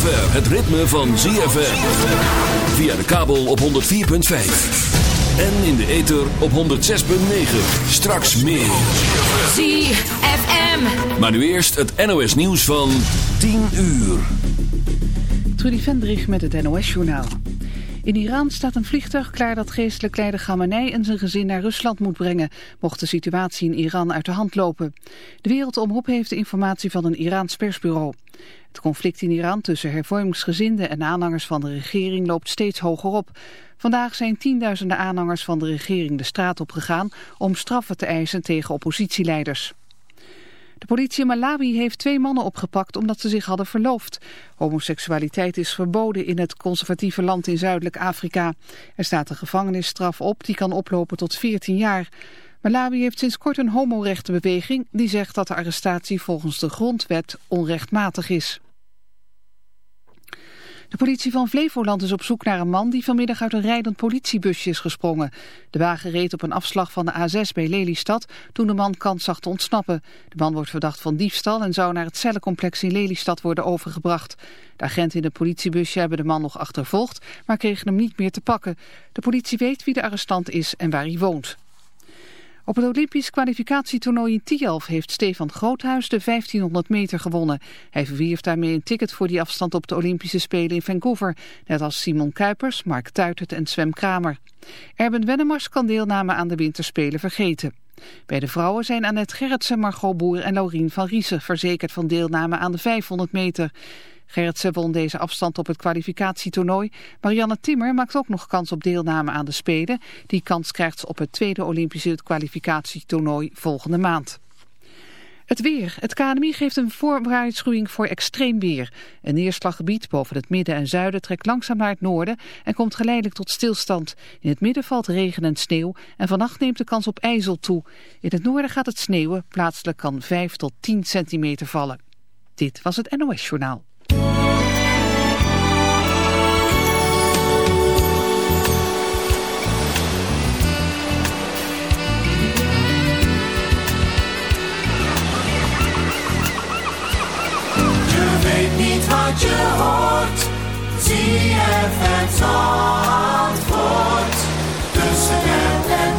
zover het ritme van ZFM. Via de kabel op 104.5. En in de ether op 106.9. Straks meer. ZFM. Maar nu eerst het NOS nieuws van 10 uur. Trudy Vendrich met het NOS-journaal. In Iran staat een vliegtuig klaar dat geestelijk leider Khamenei en zijn gezin naar Rusland moet brengen, mocht de situatie in Iran uit de hand lopen. De Wereldomroep heeft de informatie van een Iraans persbureau. Het conflict in Iran tussen hervormingsgezinden en aanhangers van de regering loopt steeds hoger op. Vandaag zijn tienduizenden aanhangers van de regering de straat op gegaan om straffen te eisen tegen oppositieleiders. De politie in Malawi heeft twee mannen opgepakt omdat ze zich hadden verloofd. Homoseksualiteit is verboden in het conservatieve land in Zuidelijk Afrika. Er staat een gevangenisstraf op die kan oplopen tot 14 jaar. Malawi heeft sinds kort een homorechtenbeweging die zegt dat de arrestatie volgens de grondwet onrechtmatig is. De politie van Flevoland is op zoek naar een man die vanmiddag uit een rijdend politiebusje is gesprongen. De wagen reed op een afslag van de A6 bij Lelystad toen de man kans zag te ontsnappen. De man wordt verdacht van diefstal en zou naar het cellencomplex in Lelystad worden overgebracht. De agenten in het politiebusje hebben de man nog achtervolgd, maar kregen hem niet meer te pakken. De politie weet wie de arrestant is en waar hij woont. Op het Olympisch kwalificatietoernooi in Tialf heeft Stefan Groothuis de 1500 meter gewonnen. Hij verwierf daarmee een ticket voor die afstand op de Olympische Spelen in Vancouver. Net als Simon Kuipers, Mark Tuitert en Swem Kramer. Erben Wennemars kan deelname aan de winterspelen vergeten. Bij de vrouwen zijn Annette Gerritsen, Margot Boer en Laurien van Riesen verzekerd van deelname aan de 500 meter. Gerritsen won deze afstand op het kwalificatietoernooi. Marianne Timmer maakt ook nog kans op deelname aan de Spelen. Die kans krijgt ze op het tweede Olympische kwalificatietoernooi volgende maand. Het weer. Het KNMI geeft een voorwaarschuwing voor extreem weer. Een neerslaggebied boven het midden en zuiden trekt langzaam naar het noorden en komt geleidelijk tot stilstand. In het midden valt regen en sneeuw en vannacht neemt de kans op ijzel toe. In het noorden gaat het sneeuwen. Plaatselijk kan 5 tot 10 centimeter vallen. Dit was het NOS Journaal. Zie het antwoord tussen het en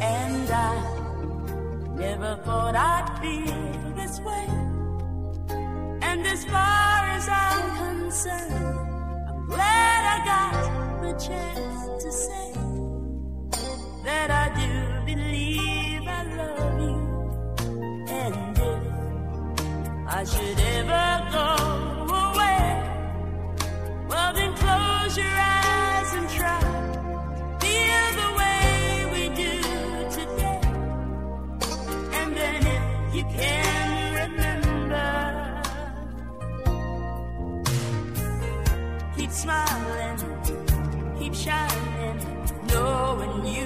And I never thought I'd feel this way. As far as I'm concerned, I'm glad I got the chance to say that I do believe I love you. And if I should ever go away, well, then close your eyes smiling, keep shining, knowing you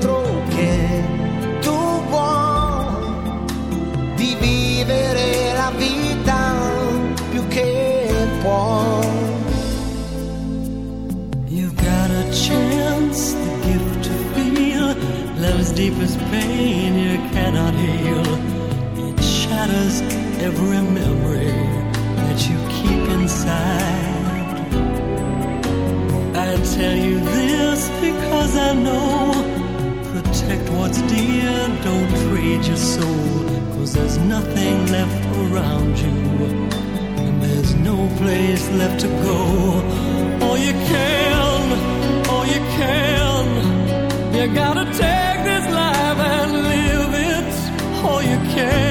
vivere la vita più che può. You've got a chance, the gift to feel love's deepest pain you cannot heal. It shatters every memory that you keep inside. I tell you this because I know. Protect what's dear, don't trade your soul Cause there's nothing left around you, and there's no place left to go. All you can, all you can, you gotta take this life and live it. All you can.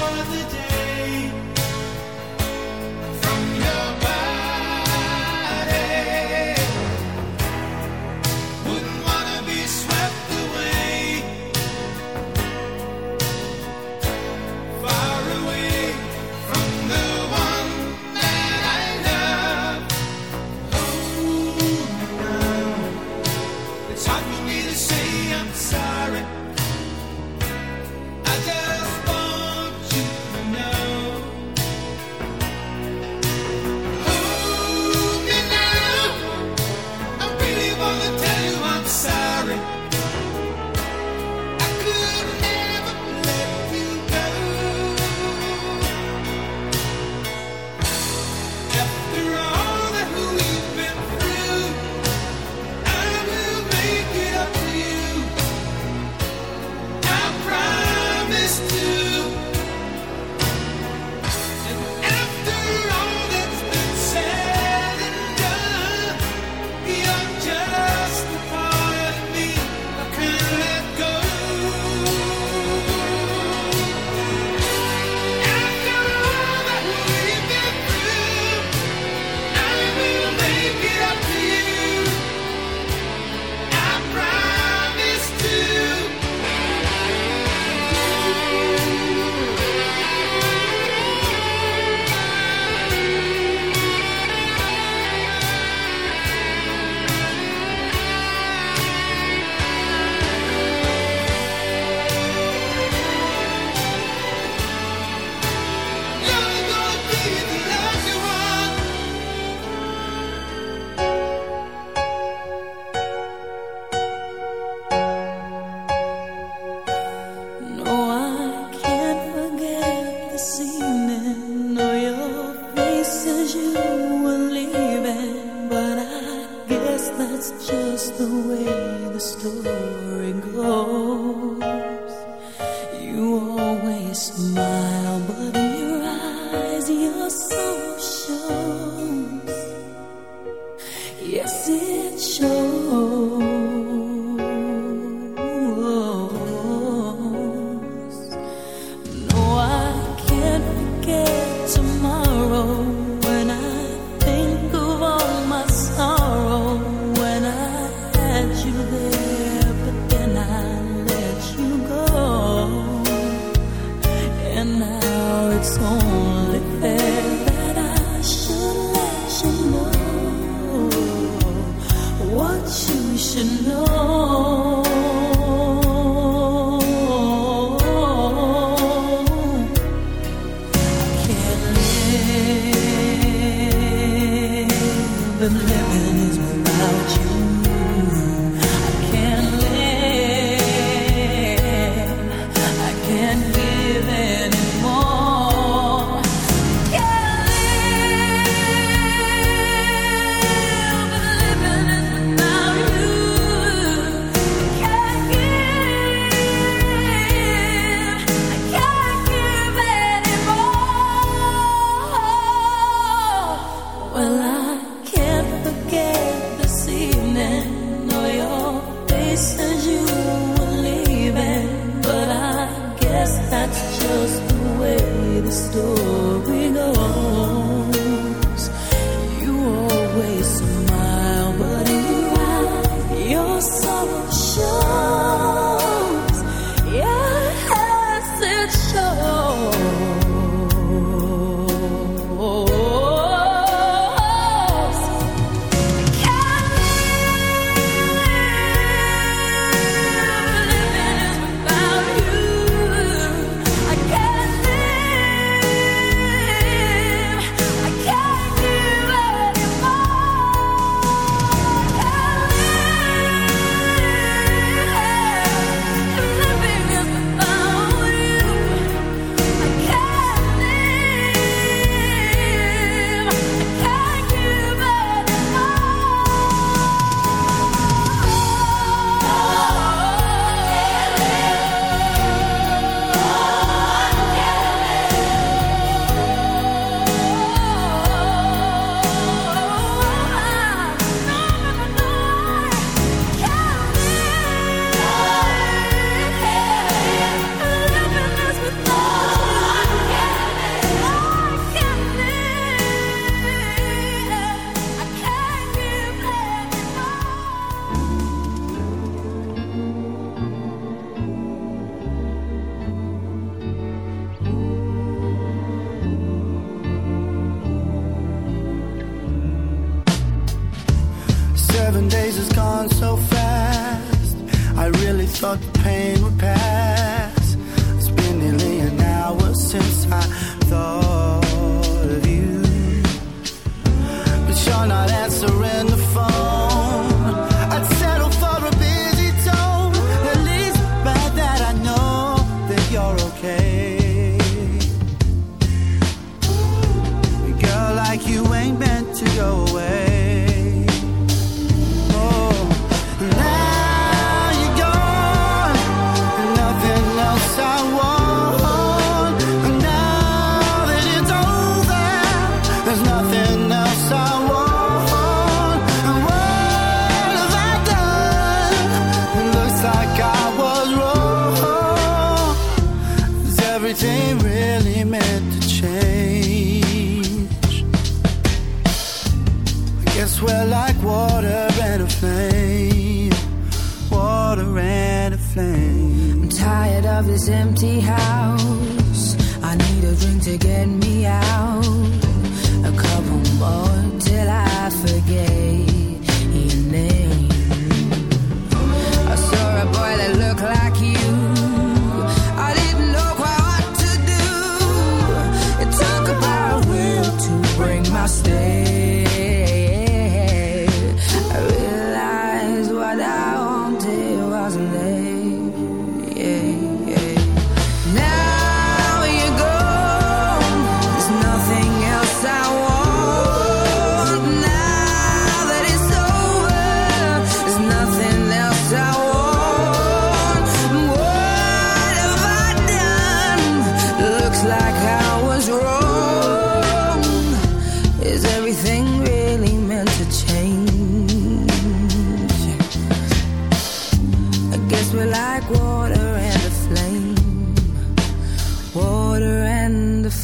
For the day story empty house.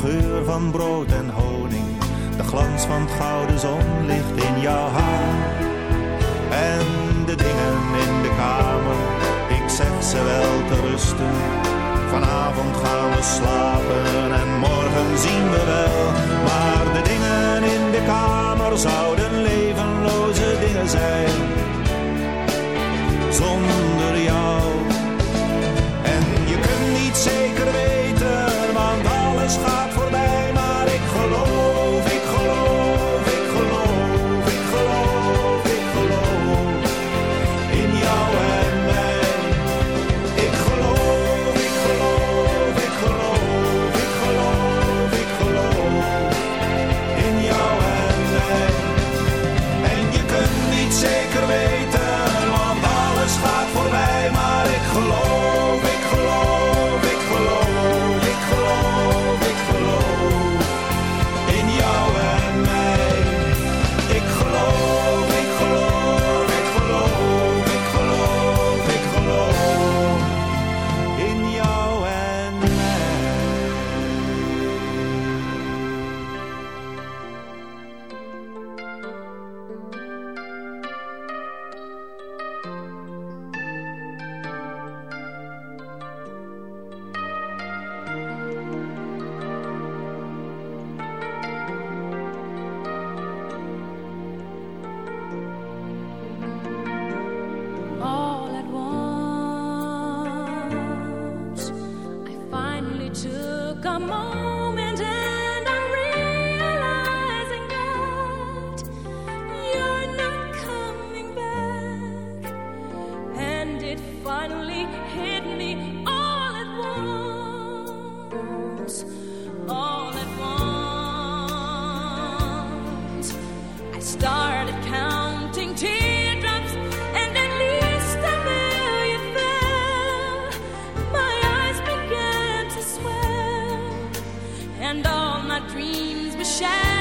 Geur van brood en honing. De glans van het gouden zonlicht in jouw haar. En de dingen in de kamer, ik zeg ze wel te rusten. Vanavond gaan we slapen en morgen zien we wel. Maar de dingen in de kamer zouden levenloze dingen zijn. Zonder started counting teardrops, and at least fell. My eyes began to swell, and all my dreams were shattered.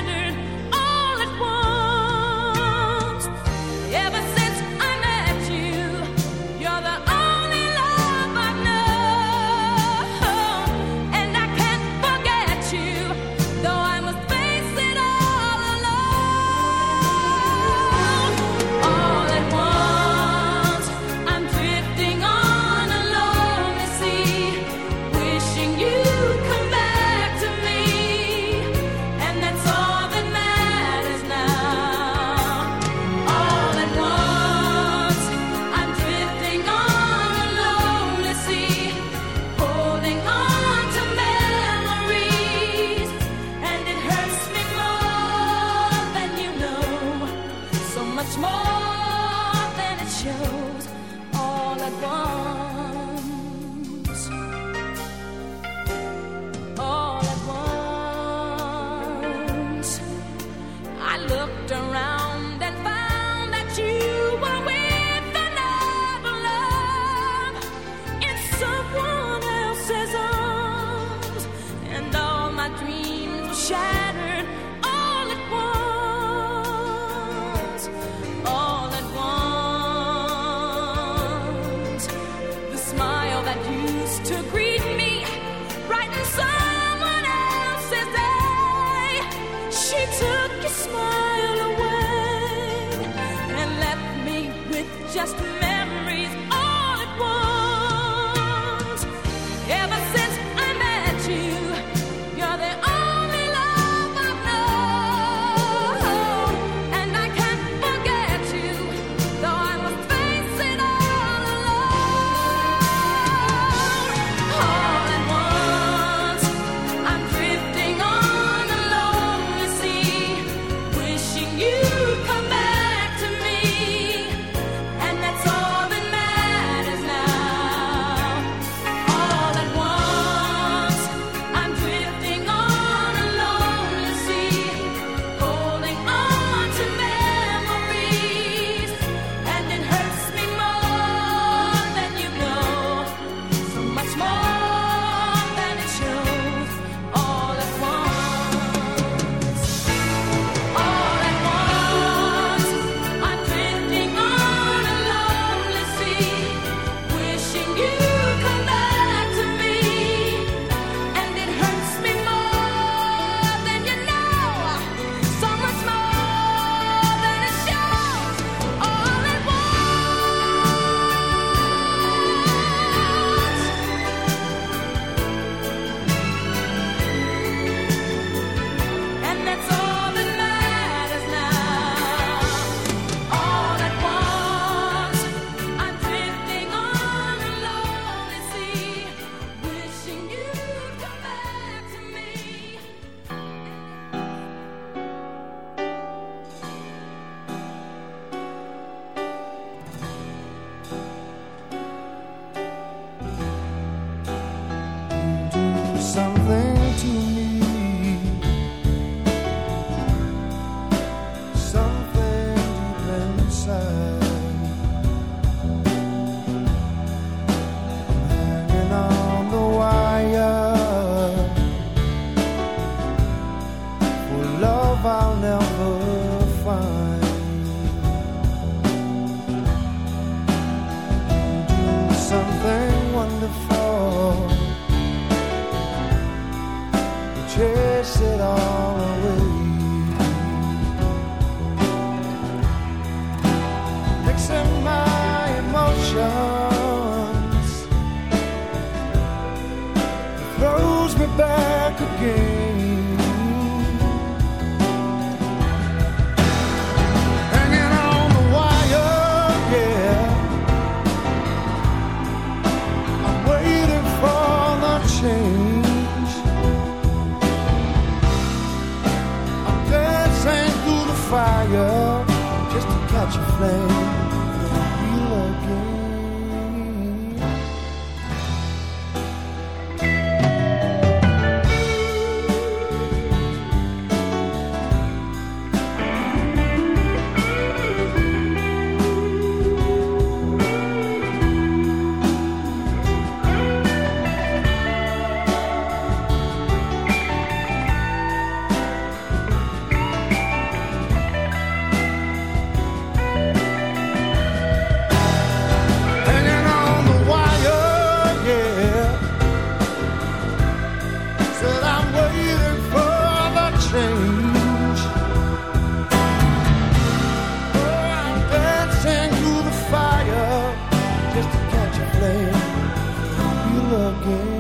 Feel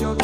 your